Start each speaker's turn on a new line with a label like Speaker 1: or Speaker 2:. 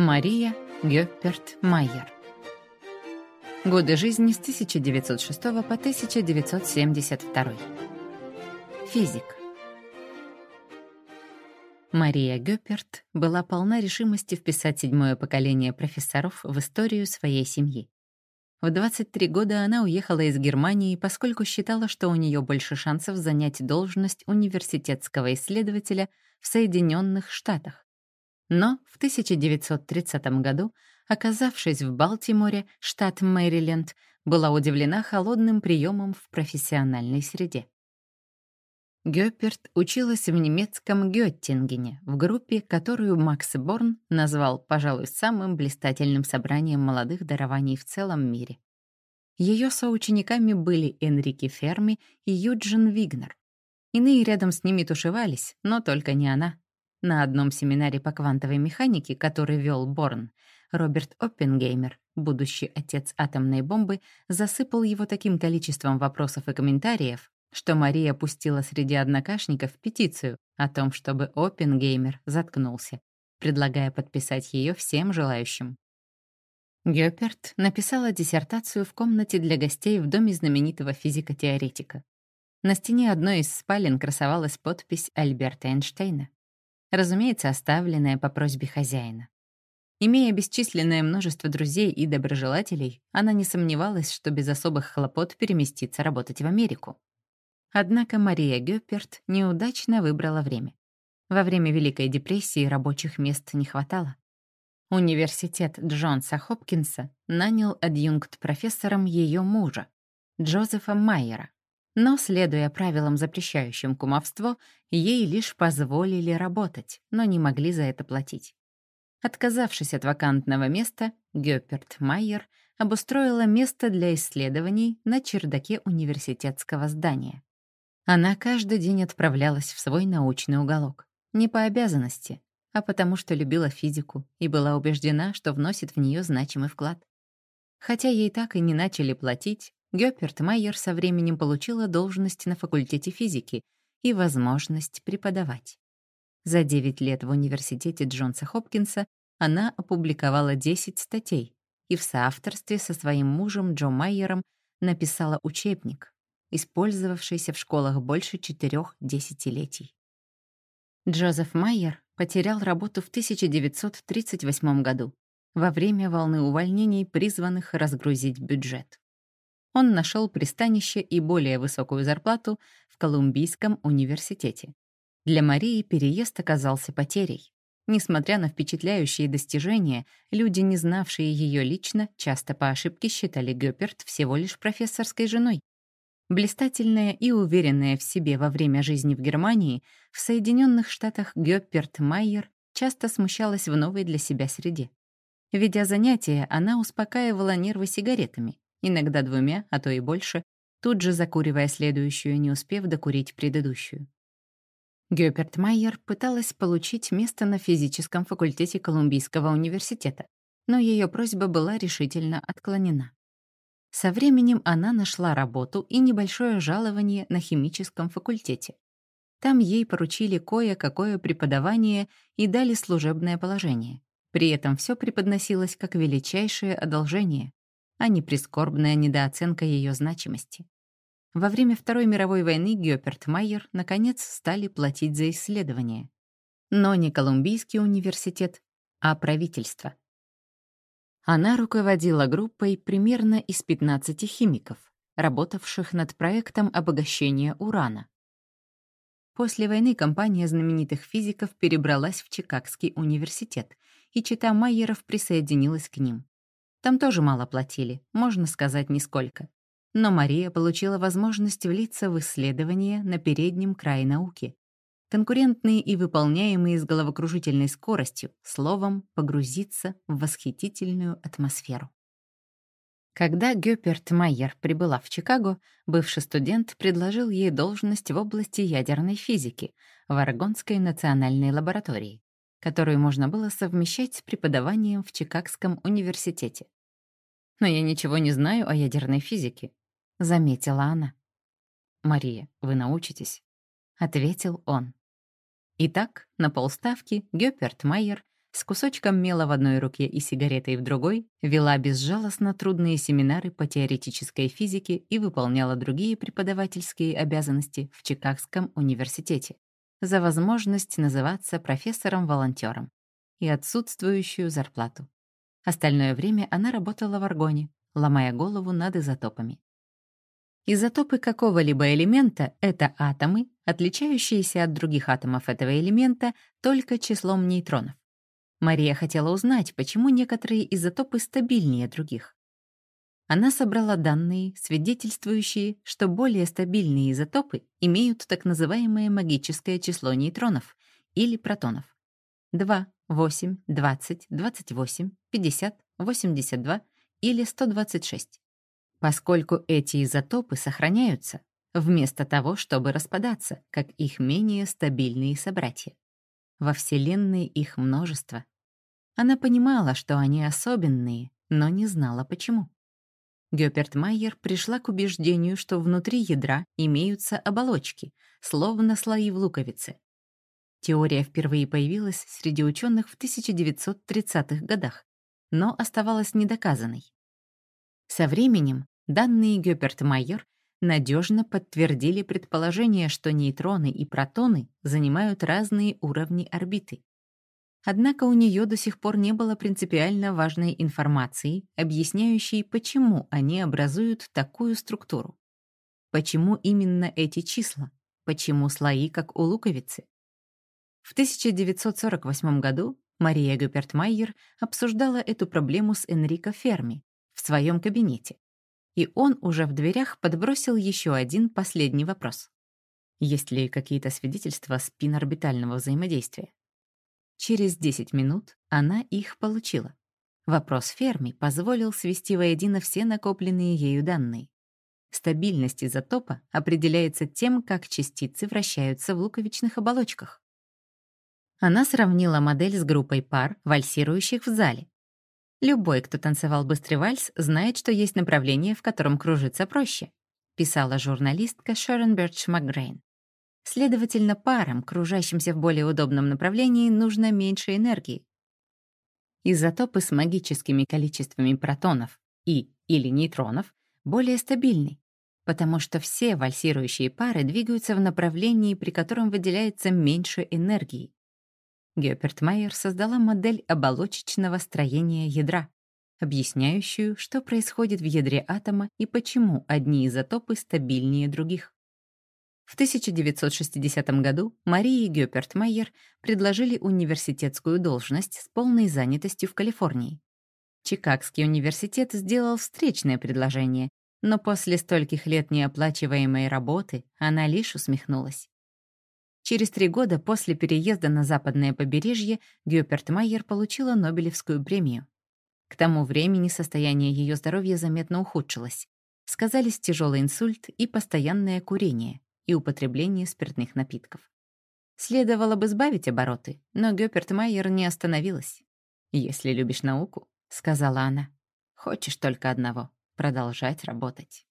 Speaker 1: Мария Гёпперт Майер. Годы жизни с 1906 по 1972. Физик. Мария Гёпперт была полна решимости вписать седьмое поколение профессоров в историю своей семьи. В 23 года она уехала из Германии, поскольку считала, что у нее больше шансов занять должность университетского исследователя в Соединенных Штатах. Но в 1930 году, оказавшись в Балтиморе, штат Мэриленд, была удивлена холодным приемом в профессиональной среде. Гёперт училась в немецком Гёттингене, в группе, которую Макс Борн назвал, пожалуй, самым блистательным собранием молодых дарований в целом мире. Ее соучениками были Энрике Ферми и Юджин Вигнер. Иные рядом с ними тушевались, но только не она. На одном семинаре по квантовой механике, который вел Борн, Роберт Оппенгеймер, будущий отец атомной бомбы, засыпал его таким количеством вопросов и комментариев, что Мария пустила среди однокашников петицию о том, чтобы Оппенгеймер заткнулся, предлагая подписать ее всем желающим. Гёперт написала диссертацию в комнате для гостей в доме знаменитого физико-теоретика. На стене одной из спален красовалась подпись Альберта Эйнштейна разумеется, оставленная по просьбе хозяина. Имея бесчисленное множество друзей и доброжелателей, она не сомневалась, что без особых хлопот переместится работать в Америку. Однако Мария Гёперт неудачно выбрала время. Во время Великой депрессии рабочих мест не хватало. Университет Джонса Хопкинса нанял адъюнкт-профессором ее мужа, Джозефа Майера, но, следуя правилам, запрещающим кумовство, ей лишь позволили работать, но не могли за это платить. Отказавшись от вакантного места, Гёперт Майер обустроила место для исследований на чердаке университетского здания. Она каждый день отправлялась в свой научный уголок. Не по обязанности, а потому что любила физику и была убеждена, что вносит в нее значимый вклад. Хотя ей так и не начали платить, Гёперт Майер со временем получила должность на факультете физики и возможность преподавать. За 9 лет в университете Джонса Хопкинса она опубликовала 10 статей и в соавторстве со своим мужем Джо Майером написала учебник, использовавшийся в школах больше четырех десятилетий. Джозеф Майер потерял работу в 1938 году во время волны увольнений, призванных разгрузить бюджет он нашел пристанище и более высокую зарплату в Колумбийском университете. Для Марии переезд оказался потерей. Несмотря на впечатляющие достижения, люди, не знавшие ее лично, часто по ошибке считали Гёперт всего лишь профессорской женой. Блистательная и уверенная в себе во время жизни в Германии, в Соединенных Штатах Гёперт Майер часто смущалась в новой для себя среде. Ведя занятия, она успокаивала нервы сигаретами, иногда двумя, а то и больше, тут же закуривая следующую, не успев докурить предыдущую. Гёперт Майер пыталась получить место на физическом факультете Колумбийского университета, но ее просьба была решительно отклонена. Со временем она нашла работу и небольшое жалование на химическом факультете. Там ей поручили кое-какое преподавание и дали служебное положение. При этом все преподносилось как величайшее одолжение а не прискорбная недооценка ее значимости. Во время Второй мировой войны Гёперт Майер наконец стали платить за исследования. Но не Колумбийский университет, а правительство. Она руководила группой примерно из 15 химиков, работавших над проектом обогащения урана. После войны компания знаменитых физиков перебралась в Чикагский университет, и чита Майеров присоединилась к ним. Там тоже мало платили, можно сказать, нисколько. Но Мария получила возможность влиться в исследования на переднем крае науки. Конкурентные и выполняемые с головокружительной скоростью, словом, погрузиться в восхитительную атмосферу. Когда Гёперт Майер прибыла в Чикаго, бывший студент предложил ей должность в области ядерной физики в Арагонской национальной лаборатории которую можно было совмещать с преподаванием в Чикагском университете. «Но я ничего не знаю о ядерной физике», — заметила она. «Мария, вы научитесь», — ответил он. Итак, на полставки Гёперт Майер с кусочком мела в одной руке и сигаретой в другой, вела безжалостно трудные семинары по теоретической физике и выполняла другие преподавательские обязанности в Чикагском университете за возможность называться профессором-волонтером и отсутствующую зарплату. Остальное время она работала в аргоне, ломая голову над изотопами. Изотопы какого-либо элемента — это атомы, отличающиеся от других атомов этого элемента только числом нейтронов. Мария хотела узнать, почему некоторые изотопы стабильнее других. Она собрала данные, свидетельствующие, что более стабильные изотопы имеют так называемое магическое число нейтронов или протонов. 2, 8, 20, 28, 50, 82 или 126. Поскольку эти изотопы сохраняются, вместо того, чтобы распадаться, как их менее стабильные собратья. Во Вселенной их множество. Она понимала, что они особенные, но не знала почему. Гёперт Майер пришла к убеждению, что внутри ядра имеются оболочки, словно слои в луковице. Теория впервые появилась среди ученых в 1930-х годах, но оставалась недоказанной. Со временем данные Гёперт Майер надежно подтвердили предположение, что нейтроны и протоны занимают разные уровни орбиты. Однако у нее до сих пор не было принципиально важной информации, объясняющей, почему они образуют такую структуру. Почему именно эти числа? Почему слои, как у луковицы? В 1948 году Мария Гюпертмайер обсуждала эту проблему с Энрико Ферми в своем кабинете, и он уже в дверях подбросил еще один последний вопрос. Есть ли какие-то свидетельства спинорбитального взаимодействия? Через 10 минут она их получила. Вопрос Ферми позволил свести воедино все накопленные ею данные. Стабильность изотопа определяется тем, как частицы вращаются в луковичных оболочках. Она сравнила модель с группой пар, вальсирующих в зале. Любой, кто танцевал быстрый вальс, знает, что есть направление, в котором кружиться проще, писала журналистка Шерон Бердж МакГрейн. Следовательно, парам, кружащимся в более удобном направлении, нужно меньше энергии. Изотопы с магическими количествами протонов и или нейтронов более стабильны, потому что все вальсирующие пары двигаются в направлении, при котором выделяется меньше энергии. Гёперт Майер создала модель оболочечного строения ядра, объясняющую, что происходит в ядре атома и почему одни изотопы стабильнее других. В 1960 году Марии Гёперт-Майер предложили университетскую должность с полной занятостью в Калифорнии. Чикагский университет сделал встречное предложение, но после стольких лет неоплачиваемой работы она лишь усмехнулась. Через три года после переезда на западное побережье Гёперт-Майер получила Нобелевскую премию. К тому времени состояние ее здоровья заметно ухудшилось. Сказались тяжелый инсульт и постоянное курение и употребление спиртных напитков. Следовало бы сбавить обороты, но Гёперт Майер не остановилась. «Если любишь науку», — сказала она, — «хочешь только одного — продолжать работать».